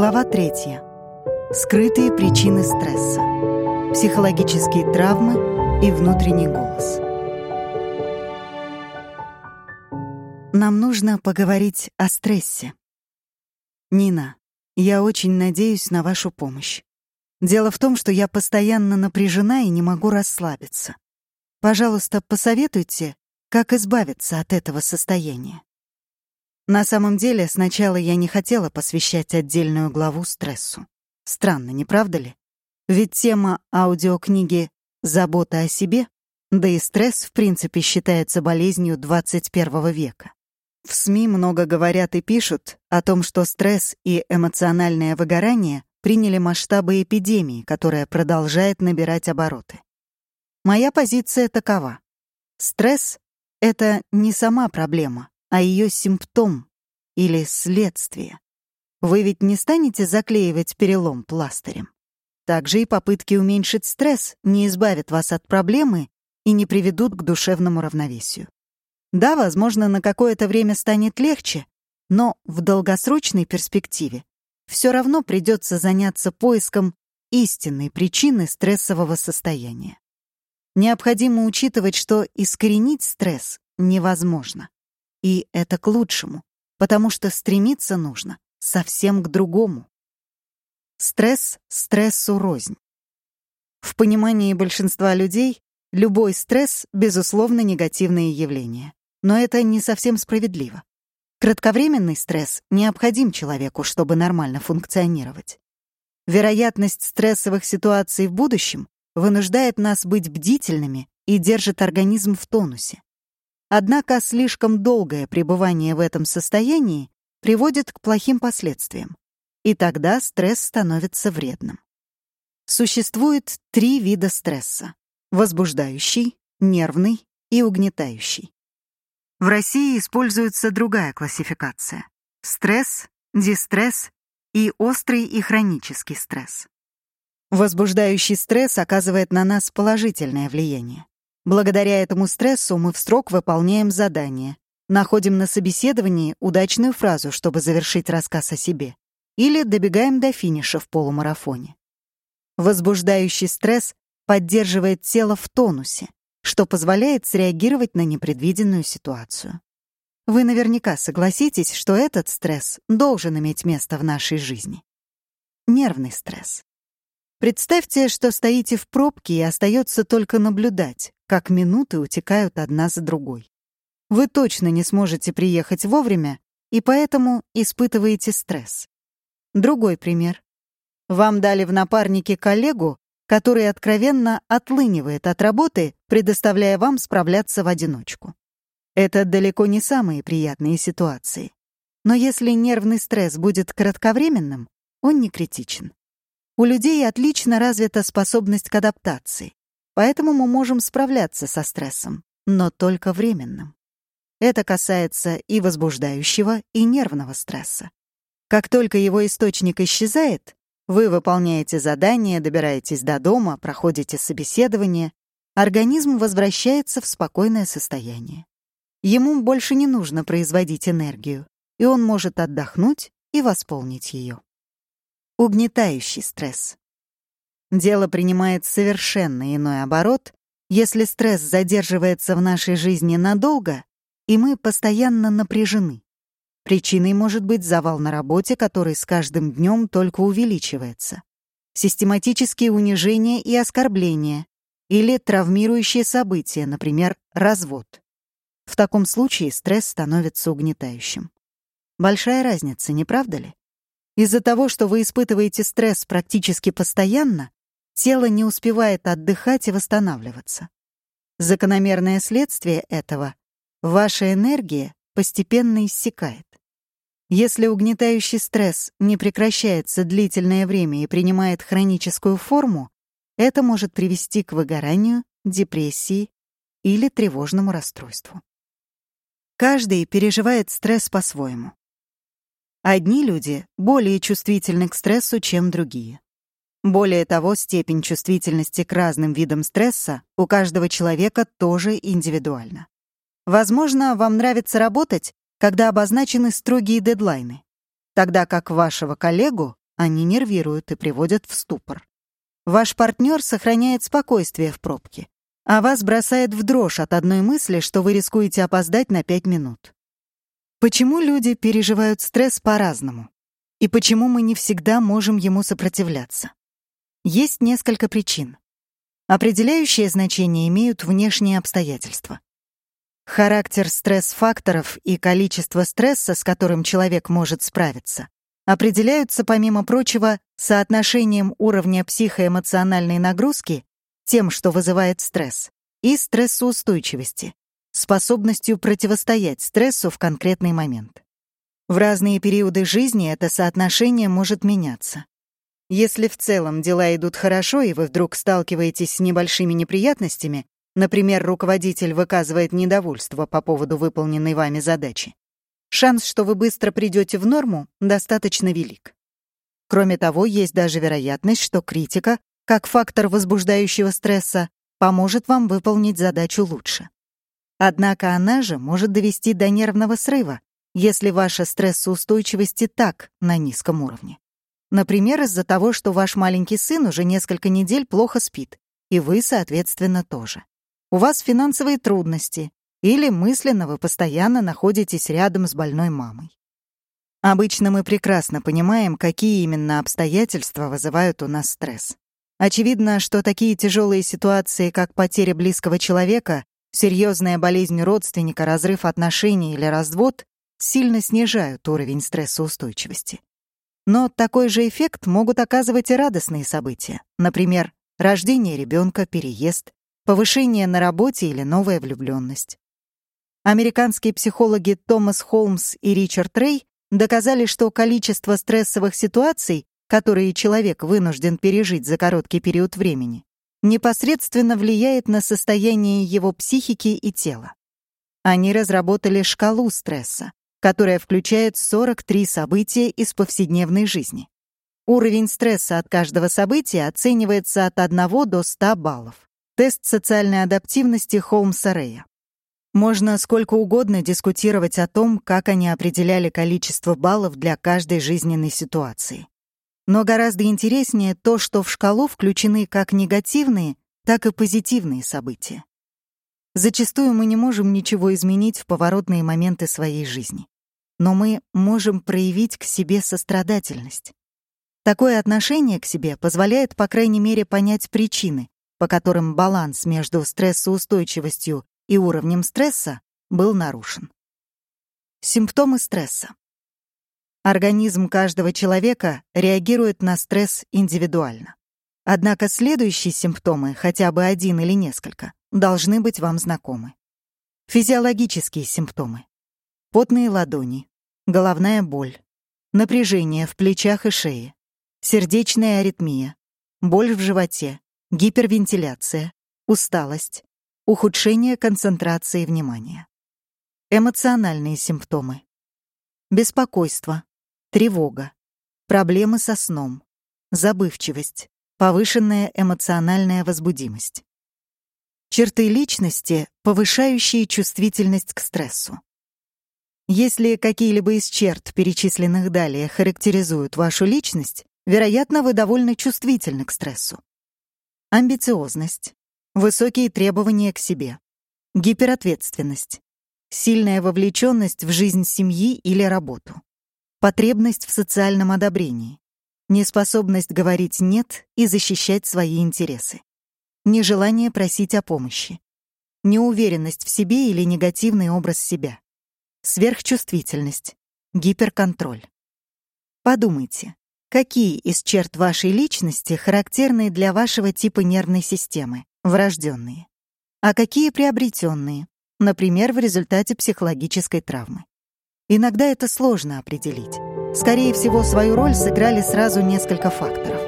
Глава третья. Скрытые причины стресса. Психологические травмы и внутренний голос. Нам нужно поговорить о стрессе. Нина, я очень надеюсь на вашу помощь. Дело в том, что я постоянно напряжена и не могу расслабиться. Пожалуйста, посоветуйте, как избавиться от этого состояния. На самом деле, сначала я не хотела посвящать отдельную главу стрессу. Странно, не правда ли? Ведь тема аудиокниги «Забота о себе», да и стресс, в принципе, считается болезнью 21 века. В СМИ много говорят и пишут о том, что стресс и эмоциональное выгорание приняли масштабы эпидемии, которая продолжает набирать обороты. Моя позиция такова. Стресс — это не сама проблема, а ее симптом или следствие. Вы ведь не станете заклеивать перелом пластырем. Также и попытки уменьшить стресс не избавят вас от проблемы и не приведут к душевному равновесию. Да, возможно, на какое-то время станет легче, но в долгосрочной перспективе все равно придется заняться поиском истинной причины стрессового состояния. Необходимо учитывать, что искоренить стресс невозможно. И это к лучшему, потому что стремиться нужно совсем к другому. Стресс стрессу рознь. В понимании большинства людей любой стресс — безусловно негативное явление. Но это не совсем справедливо. Кратковременный стресс необходим человеку, чтобы нормально функционировать. Вероятность стрессовых ситуаций в будущем вынуждает нас быть бдительными и держит организм в тонусе. Однако слишком долгое пребывание в этом состоянии приводит к плохим последствиям, и тогда стресс становится вредным. Существует три вида стресса — возбуждающий, нервный и угнетающий. В России используется другая классификация — стресс, дистресс и острый и хронический стресс. Возбуждающий стресс оказывает на нас положительное влияние. Благодаря этому стрессу мы в срок выполняем задание, находим на собеседовании удачную фразу, чтобы завершить рассказ о себе, или добегаем до финиша в полумарафоне. Возбуждающий стресс поддерживает тело в тонусе, что позволяет среагировать на непредвиденную ситуацию. Вы наверняка согласитесь, что этот стресс должен иметь место в нашей жизни. Нервный стресс. Представьте, что стоите в пробке и остается только наблюдать, как минуты утекают одна за другой. Вы точно не сможете приехать вовремя, и поэтому испытываете стресс. Другой пример. Вам дали в напарнике коллегу, который откровенно отлынивает от работы, предоставляя вам справляться в одиночку. Это далеко не самые приятные ситуации. Но если нервный стресс будет кратковременным, он не критичен. У людей отлично развита способность к адаптации, поэтому мы можем справляться со стрессом, но только временным. Это касается и возбуждающего, и нервного стресса. Как только его источник исчезает, вы выполняете задание, добираетесь до дома, проходите собеседование, организм возвращается в спокойное состояние. Ему больше не нужно производить энергию, и он может отдохнуть и восполнить ее. Угнетающий стресс. Дело принимает совершенно иной оборот, если стресс задерживается в нашей жизни надолго, и мы постоянно напряжены. Причиной может быть завал на работе, который с каждым днем только увеличивается, систематические унижения и оскорбления или травмирующие события, например, развод. В таком случае стресс становится угнетающим. Большая разница, не правда ли? Из-за того, что вы испытываете стресс практически постоянно, тело не успевает отдыхать и восстанавливаться. Закономерное следствие этого — ваша энергия постепенно иссякает. Если угнетающий стресс не прекращается длительное время и принимает хроническую форму, это может привести к выгоранию, депрессии или тревожному расстройству. Каждый переживает стресс по-своему. Одни люди более чувствительны к стрессу, чем другие. Более того, степень чувствительности к разным видам стресса у каждого человека тоже индивидуальна. Возможно, вам нравится работать, когда обозначены строгие дедлайны, тогда как вашего коллегу они нервируют и приводят в ступор. Ваш партнер сохраняет спокойствие в пробке, а вас бросает в дрожь от одной мысли, что вы рискуете опоздать на пять минут. Почему люди переживают стресс по-разному? И почему мы не всегда можем ему сопротивляться? Есть несколько причин. Определяющее значение имеют внешние обстоятельства. Характер стресс-факторов и количество стресса, с которым человек может справиться, определяются, помимо прочего, соотношением уровня психоэмоциональной нагрузки, тем, что вызывает стресс, и стрессоустойчивости, способностью противостоять стрессу в конкретный момент. В разные периоды жизни это соотношение может меняться. Если в целом дела идут хорошо, и вы вдруг сталкиваетесь с небольшими неприятностями, например, руководитель выказывает недовольство по поводу выполненной вами задачи, шанс, что вы быстро придете в норму, достаточно велик. Кроме того, есть даже вероятность, что критика, как фактор возбуждающего стресса, поможет вам выполнить задачу лучше. Однако она же может довести до нервного срыва, если ваша стрессоустойчивость и так на низком уровне. Например, из-за того, что ваш маленький сын уже несколько недель плохо спит, и вы, соответственно, тоже. У вас финансовые трудности, или мысленно вы постоянно находитесь рядом с больной мамой. Обычно мы прекрасно понимаем, какие именно обстоятельства вызывают у нас стресс. Очевидно, что такие тяжелые ситуации, как потеря близкого человека, серьезная болезнь родственника, разрыв отношений или развод, сильно снижают уровень стрессоустойчивости. Но такой же эффект могут оказывать и радостные события. Например, рождение ребенка, переезд, повышение на работе или новая влюбленность. Американские психологи Томас Холмс и Ричард Рей доказали, что количество стрессовых ситуаций, которые человек вынужден пережить за короткий период времени, непосредственно влияет на состояние его психики и тела. Они разработали шкалу стресса, которая включает 43 события из повседневной жизни. Уровень стресса от каждого события оценивается от 1 до 100 баллов. Тест социальной адаптивности Холмса Рея. Можно сколько угодно дискутировать о том, как они определяли количество баллов для каждой жизненной ситуации. Но гораздо интереснее то, что в шкалу включены как негативные, так и позитивные события. Зачастую мы не можем ничего изменить в поворотные моменты своей жизни но мы можем проявить к себе сострадательность. Такое отношение к себе позволяет, по крайней мере, понять причины, по которым баланс между стрессоустойчивостью и уровнем стресса был нарушен. Симптомы стресса. Организм каждого человека реагирует на стресс индивидуально. Однако следующие симптомы, хотя бы один или несколько, должны быть вам знакомы. Физиологические симптомы. Потные ладони, головная боль, напряжение в плечах и шее, сердечная аритмия, боль в животе, гипервентиляция, усталость, ухудшение концентрации внимания. Эмоциональные симптомы. Беспокойство, тревога, проблемы со сном, забывчивость, повышенная эмоциональная возбудимость. Черты личности, повышающие чувствительность к стрессу. Если какие-либо из черт, перечисленных далее, характеризуют вашу личность, вероятно, вы довольно чувствительны к стрессу. Амбициозность, высокие требования к себе, гиперответственность, сильная вовлеченность в жизнь семьи или работу, потребность в социальном одобрении, неспособность говорить «нет» и защищать свои интересы, нежелание просить о помощи, неуверенность в себе или негативный образ себя, Сверхчувствительность. Гиперконтроль. Подумайте, какие из черт вашей личности характерны для вашего типа нервной системы, врожденные, а какие приобретенные, например, в результате психологической травмы. Иногда это сложно определить. Скорее всего, свою роль сыграли сразу несколько факторов.